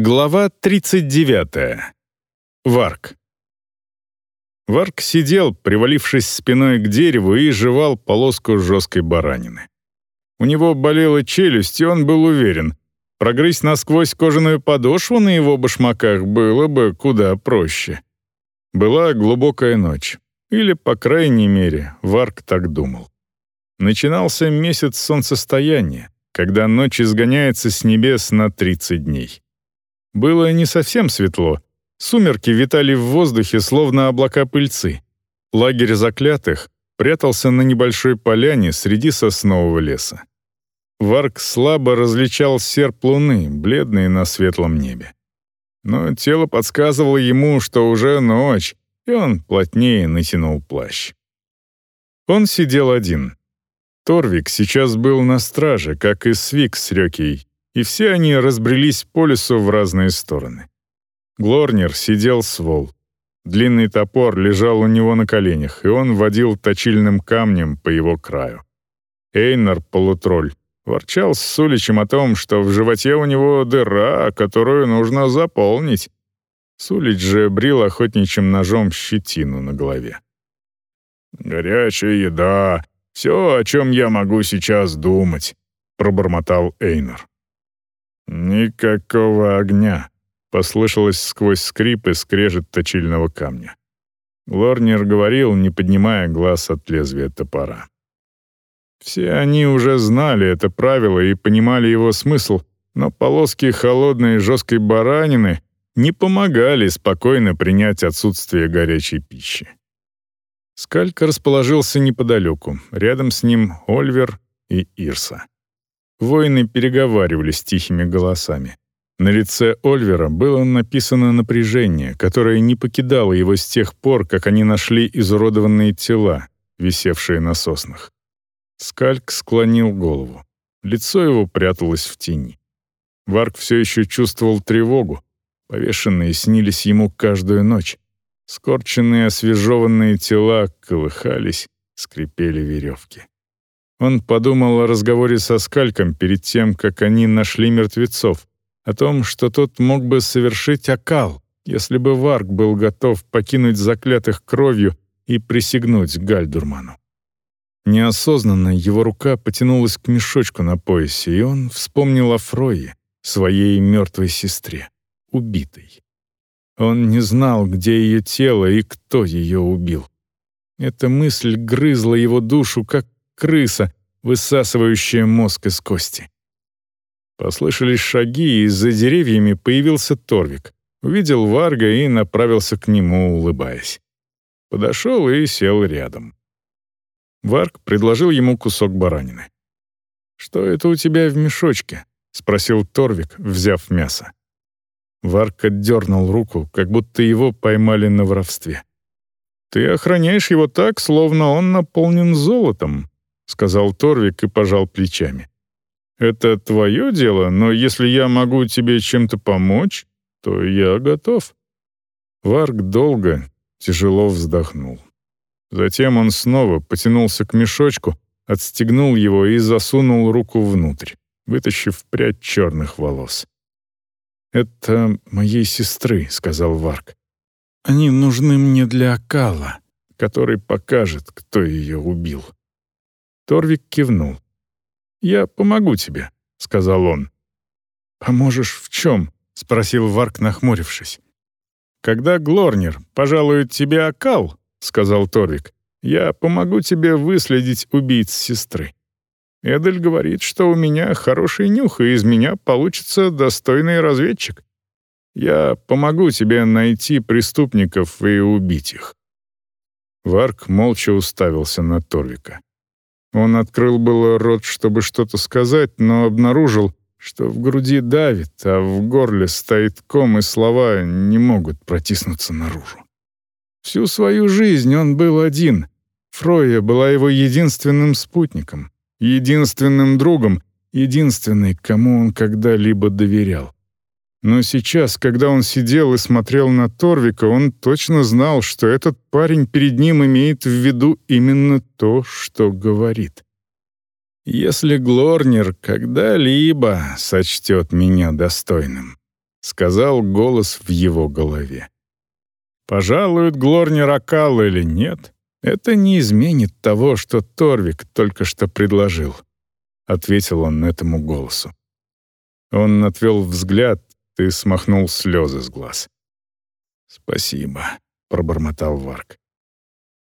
Глава 39. Варк. Варк сидел, привалившись спиной к дереву, и жевал полоску жесткой баранины. У него болела челюсть, и он был уверен, прогрызть насквозь кожаную подошву на его башмаках было бы куда проще. Была глубокая ночь. Или, по крайней мере, Варк так думал. Начинался месяц солнцестояния, когда ночь изгоняется с небес на 30 дней. Было не совсем светло. Сумерки витали в воздухе, словно облака пыльцы. Лагерь заклятых прятался на небольшой поляне среди соснового леса. Варк слабо различал серп луны, бледный на светлом небе. Но тело подсказывало ему, что уже ночь, и он плотнее натянул плащ. Он сидел один. Торвик сейчас был на страже, как и Свик с Рёкей, и все они разбрелись по лесу в разные стороны. Глорнер сидел с вол. Длинный топор лежал у него на коленях, и он водил точильным камнем по его краю. Эйнар, полутролль, ворчал с Суличем о том, что в животе у него дыра, которую нужно заполнить. Сулич же брил охотничьим ножом щетину на голове. «Горячая еда — все, о чем я могу сейчас думать», — пробормотал Эйнар. «Никакого огня», — послышалось сквозь скрип и скрежет точильного камня. Лорнер говорил, не поднимая глаз от лезвия топора. Все они уже знали это правило и понимали его смысл, но полоски холодной жесткой баранины не помогали спокойно принять отсутствие горячей пищи. Скальк расположился неподалеку, рядом с ним Ольвер и Ирса. Воины переговаривались тихими голосами. На лице Ольвера было написано напряжение, которое не покидало его с тех пор, как они нашли изуродованные тела, висевшие на соснах. Скальк склонил голову. Лицо его пряталось в тени. Варк все еще чувствовал тревогу. Повешенные снились ему каждую ночь. Скорченные освежеванные тела колыхались, скрипели веревки. Он подумал о разговоре со Скальком перед тем, как они нашли мертвецов, о том, что тот мог бы совершить окал, если бы Варк был готов покинуть заклятых кровью и присягнуть Гальдурману. Неосознанно его рука потянулась к мешочку на поясе, и он вспомнил о Фрое, своей мертвой сестре, убитой. Он не знал, где ее тело и кто ее убил. Эта мысль грызла его душу, как крыса, высасывающая мозг из кости. Послышались шаги, и за деревьями появился Торвик. Увидел Варга и направился к нему, улыбаясь. Подошел и сел рядом. Варг предложил ему кусок баранины. «Что это у тебя в мешочке?» — спросил Торвик, взяв мясо. Варк отдернул руку, как будто его поймали на воровстве. «Ты охраняешь его так, словно он наполнен золотом», — сказал Торвик и пожал плечами. «Это твое дело, но если я могу тебе чем-то помочь, то я готов». Варг долго, тяжело вздохнул. Затем он снова потянулся к мешочку, отстегнул его и засунул руку внутрь, вытащив прядь черных волос. «Это моей сестры», — сказал Варг. «Они нужны мне для окала, который покажет, кто ее убил». Торвик кивнул. «Я помогу тебе», — сказал он. «Поможешь в чем?» — спросил Варк, нахмурившись. «Когда Глорнер пожалует тебе окал», — сказал Торвик, «я помогу тебе выследить убийц сестры. Эдель говорит, что у меня хороший нюх, и из меня получится достойный разведчик. Я помогу тебе найти преступников и убить их». Варк молча уставился на Торвика. Он открыл было рот, чтобы что-то сказать, но обнаружил, что в груди давит, а в горле стоит ком, и слова не могут протиснуться наружу. Всю свою жизнь он был один. Фроя была его единственным спутником, единственным другом, единственной, кому он когда-либо доверял. Но сейчас, когда он сидел и смотрел на Торвика, он точно знал, что этот парень перед ним имеет в виду именно то, что говорит. «Если Глорнер когда-либо сочтет меня достойным, — сказал голос в его голове. Пожалуют Глорнер Акал или нет, это не изменит того, что Торвик только что предложил, — ответил он этому голосу. Он отвел взгляд и смахнул слезы с глаз. «Спасибо», — пробормотал Варк.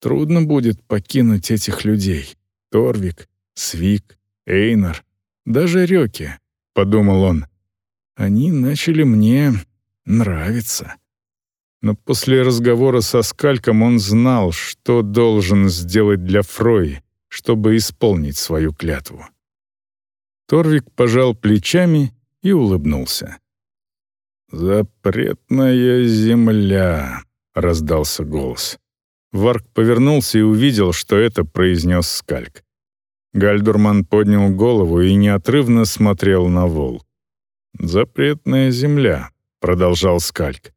«Трудно будет покинуть этих людей. Торвик, Свик, Эйнар, даже Рёки», — подумал он. «Они начали мне нравиться». Но после разговора со Скальком он знал, что должен сделать для Фрои, чтобы исполнить свою клятву. Торвик пожал плечами и улыбнулся. «Запретная земля», — раздался голос. Варк повернулся и увидел, что это произнес Скальк. Гальдурман поднял голову и неотрывно смотрел на вол. «Запретная земля», — продолжал Скальк.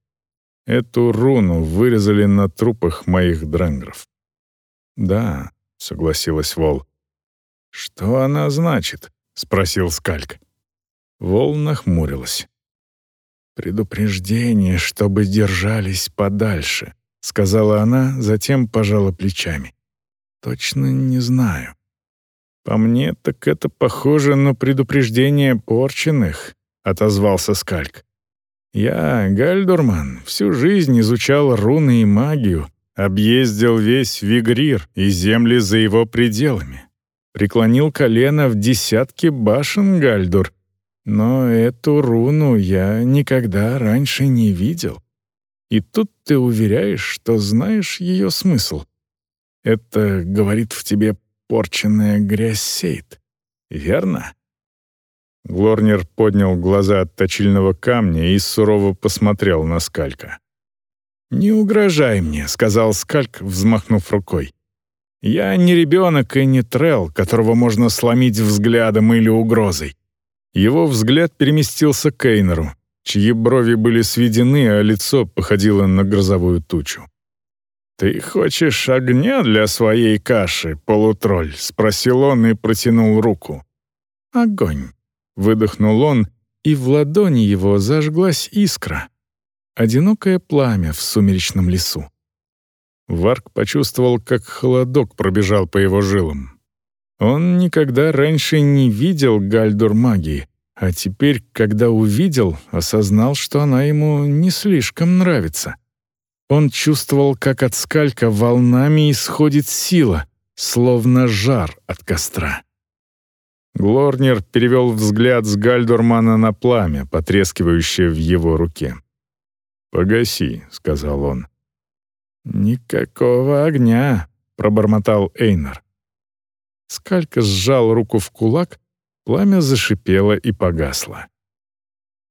«Эту руну вырезали на трупах моих дрэнгров». «Да», — согласилась Вол. «Что она значит?» — спросил Скальк. Вол нахмурилась. «Предупреждение, чтобы держались подальше», — сказала она, затем пожала плечами. «Точно не знаю». «По мне, так это похоже на предупреждение порченных», — отозвался Скальк. «Я, Гальдурман, всю жизнь изучал руны и магию, объездил весь Вигрир и земли за его пределами. Преклонил колено в десятки башен Гальдур, но эту руну я никогда раньше не видел. И тут ты уверяешь, что знаешь ее смысл. Это говорит в тебе порченная грязь сейт. Верно? Глорнер поднял глаза от точильного камня и сурово посмотрел на Скалька. «Не угрожай мне», — сказал Скальк, взмахнув рукой. «Я не ребенок и не трел, которого можно сломить взглядом или угрозой. Его взгляд переместился к Кейнеру, чьи брови были сведены, а лицо походило на грозовую тучу. «Ты хочешь огня для своей каши, полутролль?» — спросил он и протянул руку. «Огонь!» — выдохнул он, и в ладони его зажглась искра. Одинокое пламя в сумеречном лесу. Варк почувствовал, как холодок пробежал по его жилам. Он никогда раньше не видел Гальдур магии, а теперь, когда увидел, осознал, что она ему не слишком нравится. Он чувствовал, как от скалька волнами исходит сила, словно жар от костра. Глорнер перевел взгляд с Гальдурмана на пламя, потрескивающее в его руке. «Погаси», — сказал он. «Никакого огня», — пробормотал Эйнар. Скалька сжал руку в кулак, пламя зашипело и погасло.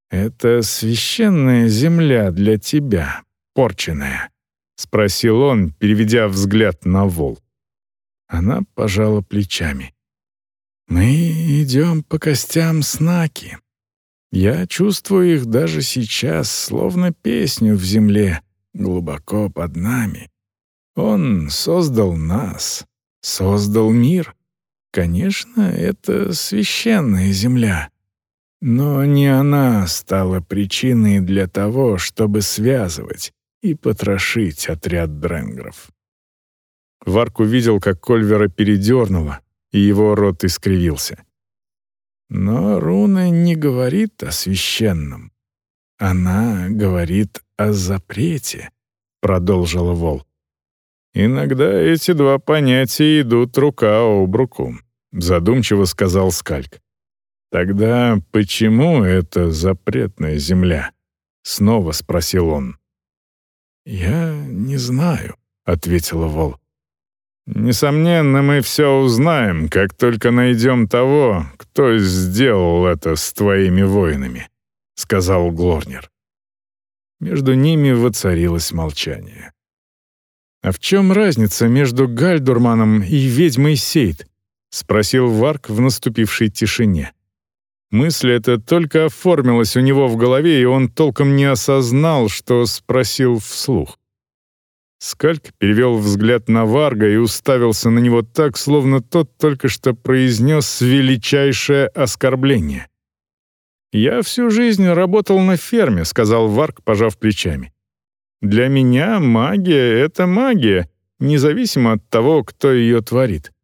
«Это священная земля для тебя, порченная», — спросил он, переведя взгляд на вол. Она пожала плечами. «Мы идем по костям снаки. Я чувствую их даже сейчас, словно песню в земле, глубоко под нами. Он создал нас, создал мир. Конечно, это священная земля. Но не она стала причиной для того, чтобы связывать и потрошить отряд дренгров. Варк увидел, как Кольвера передернула, и его рот искривился. Но руна не говорит о священном. Она говорит о запрете, продолжила Вол. Иногда эти два понятия идут рука об руку задумчиво сказал Скальк. Тогда почему это запретная земля? снова спросил он. Я не знаю, ответила Вол. Несомненно, мы все узнаем, как только найдем того, кто сделал это с твоими воинами, сказал Глорнер. Между ними воцарилось молчание. А в чем разница между Гальдурманом и ведьмой Сейд? — спросил Варк в наступившей тишине. Мысль эта только оформилась у него в голове, и он толком не осознал, что спросил вслух. Скальк перевел взгляд на Варга и уставился на него так, словно тот только что произнес величайшее оскорбление. «Я всю жизнь работал на ферме», — сказал Варк, пожав плечами. «Для меня магия — это магия, независимо от того, кто ее творит.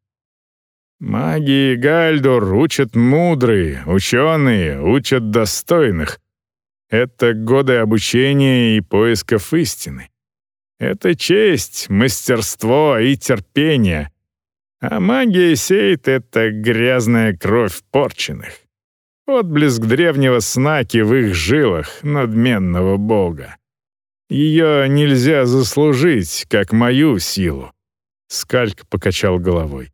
Магии Гальдур учат мудрые, ученые, учат достойных. Это годы обучения и поисков истины. Это честь, мастерство и терпение. А магия сеет — это грязная кровь порченных. Отблеск древнего снаки в их жилах, надменного бога. Ее нельзя заслужить, как мою силу. Скальк покачал головой.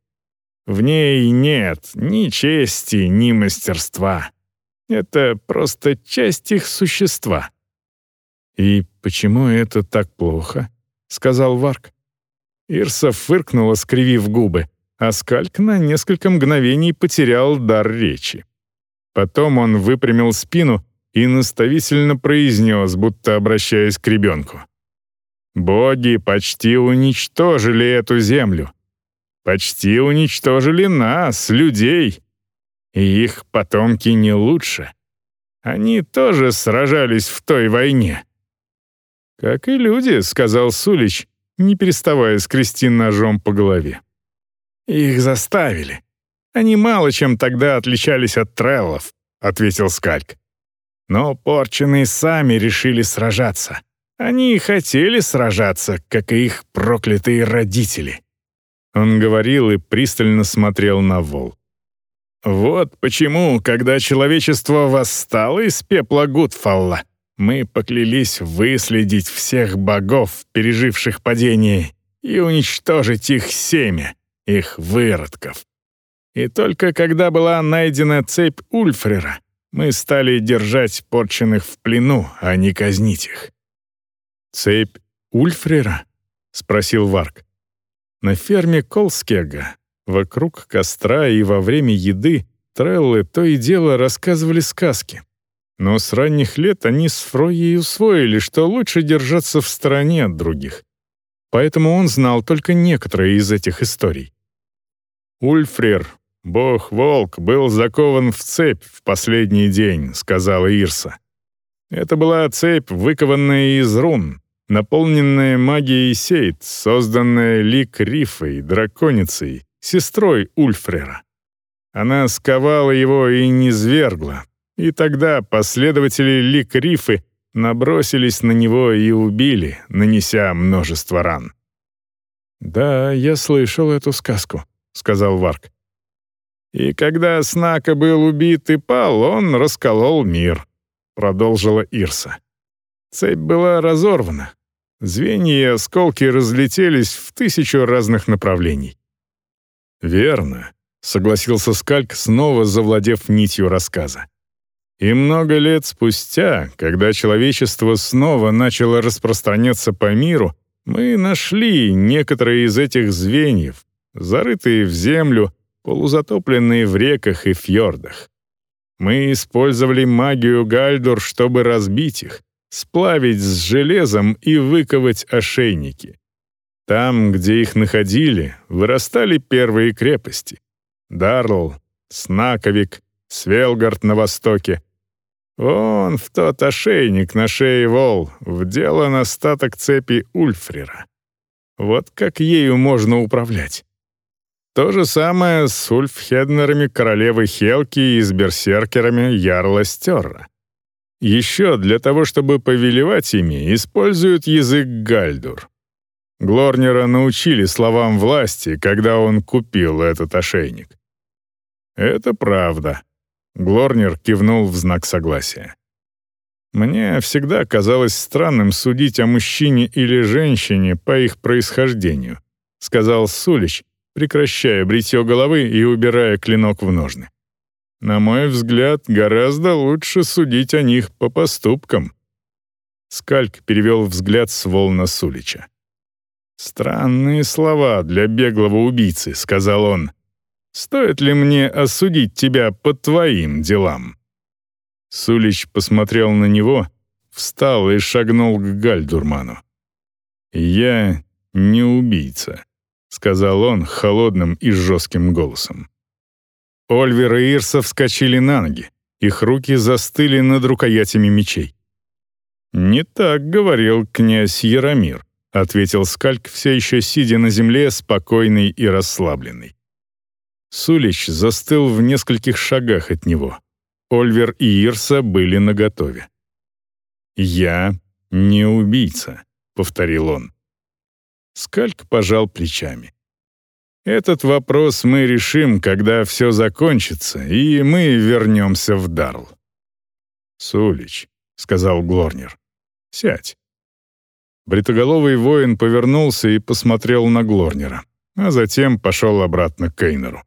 В ней нет ни чести, ни мастерства. Это просто часть их существа. «И почему это так плохо?» — сказал Варк. Ирса фыркнула, скривив губы, а Скальк на несколько мгновений потерял дар речи. Потом он выпрямил спину и наставительно произнес, будто обращаясь к ребенку. «Боги почти уничтожили эту землю почти уничтожили нас, людей. И их потомки не лучше. Они тоже сражались в той войне. «Как и люди», — сказал Сулич, не переставая скрести ножом по голове. «Их заставили. Они мало чем тогда отличались от треллов», — ответил Скальк. «Но порченые сами решили сражаться. Они хотели сражаться, как и их проклятые родители. Он говорил и пристально смотрел на вол. «Вот почему, когда человечество восстало из пепла Гудфалла, мы поклялись выследить всех богов, переживших падение, и уничтожить их семя, их выродков. И только когда была найдена цепь Ульфрера, мы стали держать порченных в плену, а не казнить их». «Цепь Ульфрера?» — спросил Варк. На ферме Колскега, вокруг костра и во время еды, Треллы то и дело рассказывали сказки. Но с ранних лет они с Фройей усвоили, что лучше держаться в стороне от других. Поэтому он знал только некоторые из этих историй. «Ульфрир, бог-волк, был закован в цепь в последний день», — сказала Ирса. Это была цепь, выкованная из рун, наполненная магией Сейт, созданная Лик Рифой, драконицей, сестрой Ульфрера. Она сковала его и низвергла, и тогда последователи Лик Рифы набросились на него и убили, нанеся множество ран. «Да, я слышал эту сказку», — сказал Варк. «И когда Снака был убит и пал, он расколол мир», — продолжила Ирса. Цепь была разорвана, Звенья и осколки разлетелись в тысячу разных направлений. «Верно», — согласился Скальк, снова завладев нитью рассказа. И много лет спустя, когда человечество снова начало распространяться по миру, мы нашли некоторые из этих звеньев, зарытые в землю, полузатопленные в реках и фьордах. Мы использовали магию Гальдур, чтобы разбить их, сплавить с железом и выковать ошейники. Там, где их находили, вырастали первые крепости. Дарл, Снаковик, Свелгард на востоке. Вон в тот ошейник на шее вол вделан остаток цепи Ульфрера. Вот как ею можно управлять. То же самое с Ульфхеднерами королевы Хелки и с берсеркерами Ярла Стерра. Еще для того, чтобы повелевать ими, используют язык гальдур. Глорнера научили словам власти, когда он купил этот ошейник. «Это правда», — Глорнер кивнул в знак согласия. «Мне всегда казалось странным судить о мужчине или женщине по их происхождению», — сказал Сулич, прекращая бритье головы и убирая клинок в ножны. На мой взгляд, гораздо лучше судить о них по поступкам». Скальк перевел взгляд с волна Сулича. «Странные слова для беглого убийцы», — сказал он. «Стоит ли мне осудить тебя по твоим делам?» Сулич посмотрел на него, встал и шагнул к Гальдурману. «Я не убийца», — сказал он холодным и жестким голосом. Ольвер и Ирса вскочили на ноги. Их руки застыли над рукоятями мечей. «Не так говорил князь Яромир», — ответил Скальк, все еще сидя на земле, спокойный и расслабленный. Сулич застыл в нескольких шагах от него. Ольвер и Ирса были наготове. «Я не убийца», — повторил он. Скальк пожал плечами. «Этот вопрос мы решим, когда все закончится, и мы вернемся в Дарл». «Сулич», — сказал Глорнер, — «сядь». Бритоголовый воин повернулся и посмотрел на Глорнера, а затем пошел обратно к Кейнеру.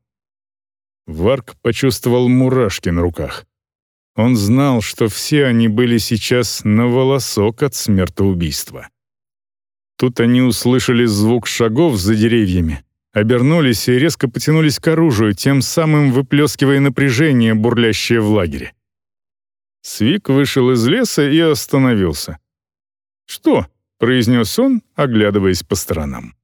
Варк почувствовал мурашки на руках. Он знал, что все они были сейчас на волосок от смертоубийства. Тут они услышали звук шагов за деревьями, обернулись и резко потянулись к оружию, тем самым выплескивая напряжение, бурлящее в лагере. Свик вышел из леса и остановился. «Что?» — произнес он, оглядываясь по сторонам.